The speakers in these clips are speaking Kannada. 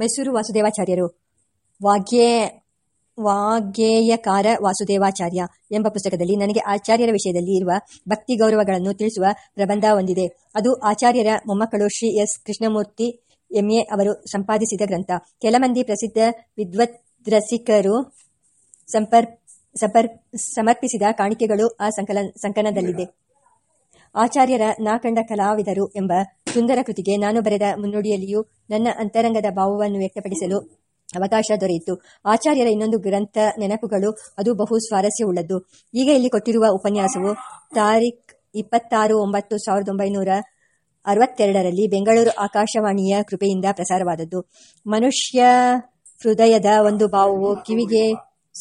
ಮೈಸೂರು ವಾಸುದೇವಾಚಾರ್ಯರು. ವಾಗ್ಯೇ ವಾಗ್ಗೇಯಕಾರ ವಾಸುದೇವಾಚಾರ್ಯ ಎಂಬ ಪುಸ್ತಕದಲ್ಲಿ ನನಗೆ ಆಚಾರ್ಯರ ವಿಷಯದಲ್ಲಿ ಇರುವ ಭಕ್ತಿ ಗೌರವಗಳನ್ನು ತಿಳಿಸುವ ಪ್ರಬಂಧ ಹೊಂದಿದೆ. ಅದು ಆಚಾರ್ಯರ ಮೊಮ್ಮಕ್ಕಳು ಶ್ರೀ ಎಸ್ ಕೃಷ್ಣಮೂರ್ತಿ ಎಂಎ ಅವರು ಸಂಪಾದಿಸಿದ ಗ್ರಂಥ. ಕೆಲ ಪ್ರಸಿದ್ಧ ವಿದ್ವದ್ರಸಿಕರು ಸಂಪರ್ ಸಂಪರ್, ಸಮರ್ಪಿಸಿದ ಕಾಣಿಕೆಗಳು ಆ ಸಂಕಲನ ಸಂಕಲನದಲ್ಲಿದೆ. ಆಚಾರ್ಯರ ನಾಕಂಡ ಕಲಾವಿದರು ಎಂಬ ಸುಂದರ ಕೃತಿಗೆ ನಾನು ಬರೆದ ಮುನ್ನುಡಿಯಲ್ಲಿಯೂ ನನ್ನ ಅಂತರಂಗದ ಭಾವವನ್ನು ವ್ಯಕ್ತಪಡಿಸಲು ಅವಕಾಶ ದೊರೆಯಿತು. ಆಚಾರ್ಯರ ಇನ್ನೊಂದು ಗ್ರಂಥ ನೆನಪುಗಳು, ಅದು ಬಹು ಸ್ವಾರಸ್ಯವುಳ್ಳದ್ದು. ಈಗ ಇಲ್ಲಿ ಕೊಟ್ಟಿರುವ ಉಪನ್ಯಾಸವು ತಾರೀಖ್ ಇಪ್ಪತ್ತಾರು ಒಂಬತ್ತು ಸಾವಿರದ ಒಂಬೈನೂರ ಅರವತ್ತೆರಡರಲ್ಲಿ ಬೆಂಗಳೂರು ಆಕಾಶವಾಣಿಯ ಕೃಪೆಯಿಂದ ಪ್ರಸಾರವಾದದ್ದು. ಮನುಷ್ಯ ಹೃದಯದ ಒಂದು ಭಾವವು ಕಿವಿಗೆ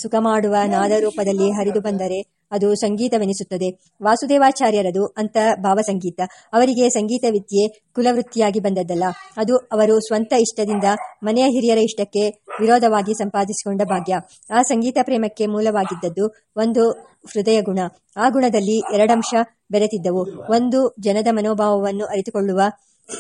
ಸುಖ ಮಾಡುವ ನಾದರೂಪದಲ್ಲಿ ಹರಿದು ಬಂದರೆ ಅದು ಸಂಗೀತವೆನಿಸುತ್ತದೆ. ವಾಸುದೇವಾಚಾರ್ಯರದು ಅಂತ ಭಾವಸಂಗೀತ. ಅವರಿಗೆ ಸಂಗೀತ ವಿದ್ಯೆ ಕುಲವೃತ್ತಿಯಾಗಿ ಬಂದದ್ದಲ್ಲ. ಅದು ಅವರು ಸ್ವಂತ ಇಷ್ಟದಿಂದ ಮನೆಯ ಹಿರಿಯರ ಇಷ್ಟಕ್ಕೆ ವಿರೋಧವಾಗಿ ಸಂಪಾದಿಸಿಕೊಂಡ ಭಾಗ್ಯ. ಆ ಸಂಗೀತ ಪ್ರೇಮಕ್ಕೆ ಮೂಲವಾಗಿದ್ದದ್ದು ಒಂದು ಹೃದಯ ಗುಣ. ಆ ಗುಣದಲ್ಲಿ ಎರಡಂಶ ಬೆರೆತಿದ್ದವು. ಒಂದು ಜನದ ಮನೋಭಾವವನ್ನು ಅರಿತುಕೊಳ್ಳುವ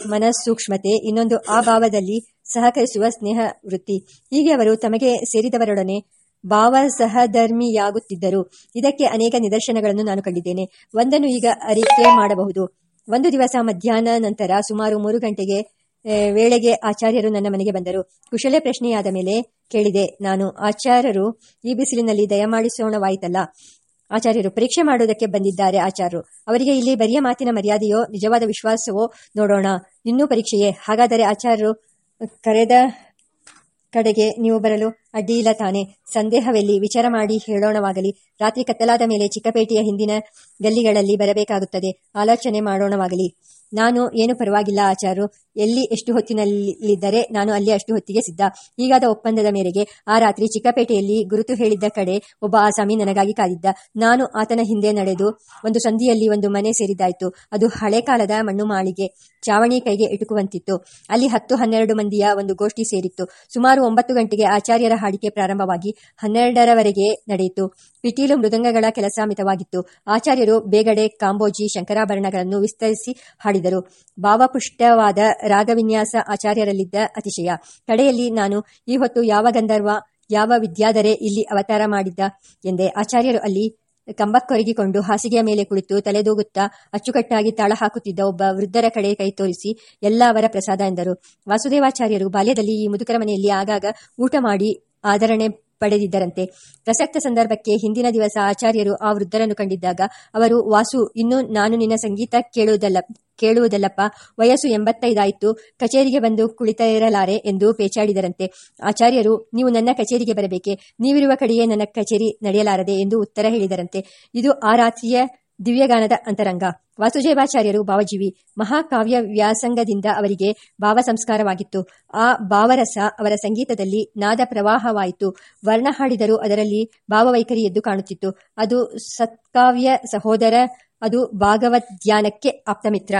ಮನಸ್ಸೂಕ್ಷ್ಮತೆ, ಇನ್ನೊಂದು ಆ ಭಾವದಲ್ಲಿ ಸಹಕರಿಸುವ ಸ್ನೇಹ ವೃತ್ತಿ. ಹೀಗೆ ಅವರು ತಮಗೆ ಸೇರಿದವರೊಡನೆ ಭಾವ ಸಹಧರ್ಮಿಯಾಗುತ್ತಿದ್ದರು. ಇದಕ್ಕೆ ಅನೇಕ ನಿದರ್ಶನಗಳನ್ನು ನಾನು ಕಂಡಿದ್ದೇನೆ. ಒಂದನ್ನು ಈಗ ಅರಿಕೆ ಮಾಡಬಹುದು. ಒಂದು ದಿವಸ ಮಧ್ಯಾಹ್ನ ನಂತರ ಸುಮಾರು ಮೂರು ಗಂಟೆಗೆ ವೇಳೆಗೆ ಆಚಾರ್ಯರು ನನ್ನ ಮನೆಗೆ ಬಂದರು. ಕುಶಲ ಪ್ರಶ್ನೆಯಾದ ಮೇಲೆ ಕೇಳಿದೆ. ನಾನು, ಆಚಾರ್ಯರು, ಈ ಬಿಸಿಲಿನಲ್ಲಿ ದಯಮಾಡಿಸೋಣವಾಯಿತಲ್ಲ ಆಚಾರ್ಯರು ಪರೀಕ್ಷೆ ಮಾಡುವುದಕ್ಕೆ ಬಂದಿದ್ದಾರೆ, ಆಚಾರ್ಯರು. ಅವರಿಗೆ ಇಲ್ಲಿ ಬರಿಯ ಮಾತಿನ ಮರ್ಯಾದೆಯೋ, ನಿಜವಾದ ವಿಶ್ವಾಸವೋ ನೋಡೋಣ. ಇನ್ನೂ ಪರೀಕ್ಷೆಯೇ. ಹಾಗಾದರೆ ಆಚಾರ್ಯರು, ಕರೆದ ಕಡೆಗೆ ನೀವು ಬರಲು ಅಡ್ಡಿಯಿಲ್ಲ ತಾನೆ. ಸಂದೇಹವೆಲ್ಲಿ ವಿಚಾರ ಮಾಡಿ ಹೇಳೋಣವಾಗಲಿ. ರಾತ್ರಿ ಕತ್ತಲಾದ ಮೇಲೆ ಚಿಕ್ಕಪೇಟೆಯ ಹಿಂದಿನ ಗಲ್ಲಿಗಳಲ್ಲಿ ಬರಬೇಕಾಗುತ್ತದೆ. ಆಲೋಚನೆ ಮಾಡೋಣವಾಗಲಿ. ನಾನು ಏನು ಪರವಾಗಿಲ್ಲ ಆಚಾರು ಎಲ್ಲಿ ಎಷ್ಟು ಹೊತ್ತಿನಲ್ಲಿದ್ದರೆ ನಾನು ಅಲ್ಲಿ ಅಷ್ಟು ಹೊತ್ತಿಗೆ ಸಿದ್ಧ. ಈಗಾದ ಒಪ್ಪಂದದ ಮೇರೆಗೆ ಆ ರಾತ್ರಿ ಚಿಕ್ಕಪೇಟೆಯಲ್ಲಿ ಗುರುತು ಹೇಳಿದ್ದ ಕಡೆ ಒಬ್ಬ ಆಸಾಮಿ ನನಗಾಗಿ ಕಾದಿದ್ದ. ನಾನು ಆತನ ಹಿಂದೆ ನಡೆದು ಒಂದು ಸಂದಿಯಲ್ಲಿ ಒಂದು ಮನೆ ಸೇರಿದ್ದಾಯಿತು. ಅದು ಹಳೆ ಕಾಲದ ಮಣ್ಣು ಮಾಳಿಗೆ, ಚಾವಣಿ ಕೈಗೆ ಇಟುಕುವಂತಿತ್ತು ಅಲ್ಲಿ ಹತ್ತು ಹನ್ನೆರಡು ಮಂದಿಯ ಒಂದು ಗೋಷ್ಠಿ ಸೇರಿತ್ತು. ಸುಮಾರು ಒಂಬತ್ತು ಗಂಟೆಗೆ ಆಚಾರ್ಯರ ಹಾಡಿಕೆ ಪ್ರಾರಂಭವಾಗಿ ಹನ್ನೆರಡರವರೆಗೆ ನಡೆಯಿತು. ಪಿಟೀಲು ಮೃದಂಗಗಳ ಕೆಲಸ ಮಿತವಾಗಿತ್ತು. ಆಚಾರ್ಯರು ಬೇಗಡೆ ಕಾಂಬೋಜಿ, ಶಂಕರಾಭರಣಗಳನ್ನು ವಿಸ್ತರಿಸಿ ಹಾಡಿದರು. ಭಾವಪುಷ್ಟವಾದ ರಾಗವಿನ್ಯಾಸ ಆಚಾರ್ಯರಲ್ಲಿದ್ದ ಅತಿಶಯ. ಕಡೆಯಲ್ಲಿ ನಾನು, ಈ ಹೊತ್ತು ಯಾವ ಗಂಧರ್ವ, ಯಾವ ವಿದ್ಯಾದರೆ ಇಲ್ಲಿ ಅವತಾರ ಮಾಡಿದ್ದ? ಎಂದೆ. ಆಚಾರ್ಯರು ಅಲ್ಲಿ ಕಂಬಕ್ಕೊರಗಿಕೊಂಡು ಹಾಸಿಗೆಯ ಮೇಲೆ ಕುಳಿತು ತಲೆದೂಗುತ್ತಾ ಅಚ್ಚುಕಟ್ಟಾಗಿ ತಾಳ ಹಾಕುತ್ತಿದ್ದ ಒಬ್ಬ ವೃದ್ಧರ ಕಡೆ ಕೈ ತೋರಿಸಿ ಎಲ್ಲ ಅವರ ಪ್ರಸಾದ ಎಂದರು. ವಾಸುದೇವಾಚಾರ್ಯರು ಬಾಲ್ಯದಲ್ಲಿ ಈ ಮುದುಕರ ಮನೆಯಲ್ಲಿ ಆಗಾಗ ಊಟ ಮಾಡಿ ಆದರಣೆ ಪಡೆದಿದ್ದರಂತೆ. ಪ್ರಸಕ್ತ ಸಂದರ್ಭಕ್ಕೆ ಹಿಂದಿನ ದಿವಸ ಆಚಾರ್ಯರು ಆ ವೃದ್ಧರನ್ನು ಕಂಡಿದ್ದಾಗ, ಅವರು, ವಾಸು, ಇನ್ನು ನಾನು ನಿನ್ನ ಸಂಗೀತ ಕೇಳುವುದಲ್ಲ, ಕೇಳುವುದಲ್ಲಪ್ಪ, ವಯಸ್ಸು ಎಂಬತ್ತೈದಾಯಿತು, ಕಚೇರಿಗೆ ಬಂದು ಕುಳಿತ ಇರಲಾರೆ ಎಂದು ಪೇಚಾಡಿದರಂತೆ. ಆಚಾರ್ಯರು, ನೀವು ನನ್ನ ಕಚೇರಿಗೆ ಬರಬೇಕೆ, ನೀವಿರುವ ಕಡೆಯೇ ನನ್ನ ಕಚೇರಿ ನಡೆಯಲಾರದೆ ಎಂದು ಉತ್ತರ ಹೇಳಿದರಂತೆ. ಇದು ಆ ರಾತ್ರಿಯ ದಿವ್ಯಗಾನದ ಅಂತರಂಗ. ವಾಸುದೇವಾಚಾರ್ಯರು ಭಾವಜೀವಿ ಮಹಾಕಾವ್ಯ ವ್ಯಾಸಂಗದಿಂದ ಅವರಿಗೆ ಭಾವ ಸಂಸ್ಕಾರವಾಗಿತ್ತು ಆ ಭಾವರಸ ಅವರ ಸಂಗೀತದಲ್ಲಿ ನಾದ ಪ್ರವಾಹವಾಯಿತು. ವರ್ಣ ಹಾಡಿದರೂ ಅದರಲ್ಲಿ ಭಾವವೈಖರಿ ಎದ್ದು ಕಾಣುತ್ತಿತ್ತು. ಅದು ಸತ್ಕಾವ್ಯ ಸಹೋದರ, ಅದು ಭಾಗವದ್ಯಾನಕ್ಕೆ ಆಪ್ತಮಿತ್ರ.